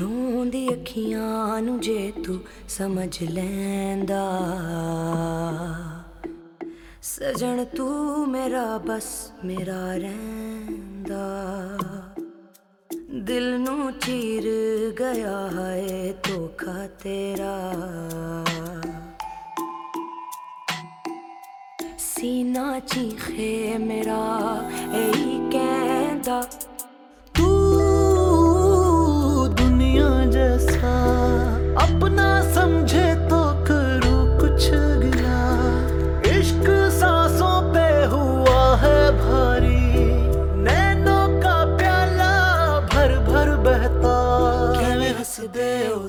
ਰੋਂਦੀ ਅੱਖੀਆਂ ਨੂੰ ਜੇ ਤੂੰ ਸਮਝ ਲੈਂਦਾ। ਸਜਣ ਤੂੰ ਮੇਰਾ ਬਸ, ਮੇਰਾ ਰਹਿੰਦਾ। ਦਿਲ ਨੂੰ ਚੀਰ ਗਿਆ ਹੈ ਧੋਖਾ ਤੇਰਾ। ਸੀਨਾ ਚੀਖੇ ਮੇਰਾ, ਇਹੀ ਕਹਿੰਦਾ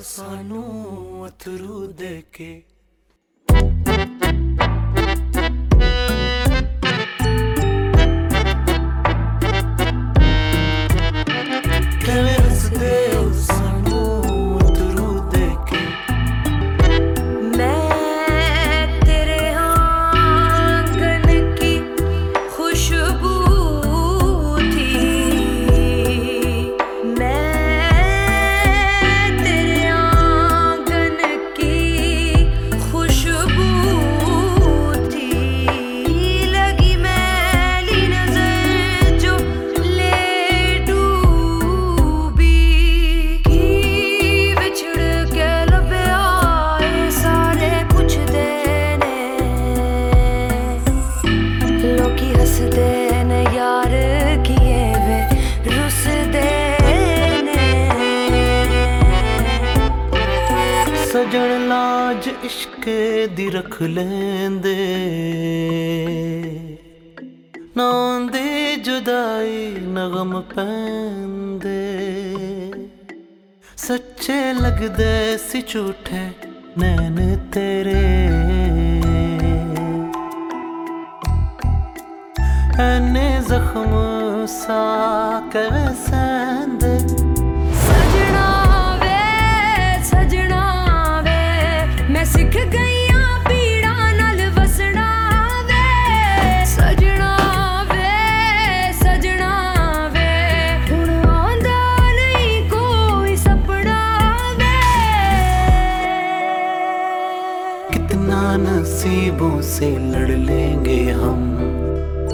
ਸਾਨੂੰ ਅਥਰੂ ਦੇ ਕੇ ਸਜਣ ਲਾਜ ਇਸ਼ਕ ਦੀ ਰੱਖ ਲੈਂਦੇ। ਨਾ ਦੇ ਜੁਦਾਈ ਨਗਮ ਪੈਂਦੇ। ਸੱਚੇ ਲੱਗਦੇ ਸੀ ਝੂਠੇ ਨੈਣ ਤੇਰੇ। ਐਨੇ ਜ਼ਖਮ ਸਾ ਕਿਵੇਂ नसीबों से लड़ लेंगे हम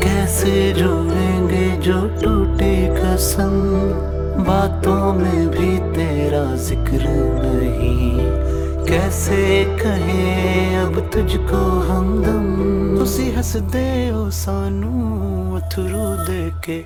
कैसे जोड़ेंगे जो टूटे कसम बातों में भी तेरा जिक्र नहीं कैसे कहें अब तुझको हमदम ਤੁਸੀਂ ਹੱਸਦੇ ਹੋ ਸਾਨੂੰ ਅਥਰੂ ਦੇ ਕੇ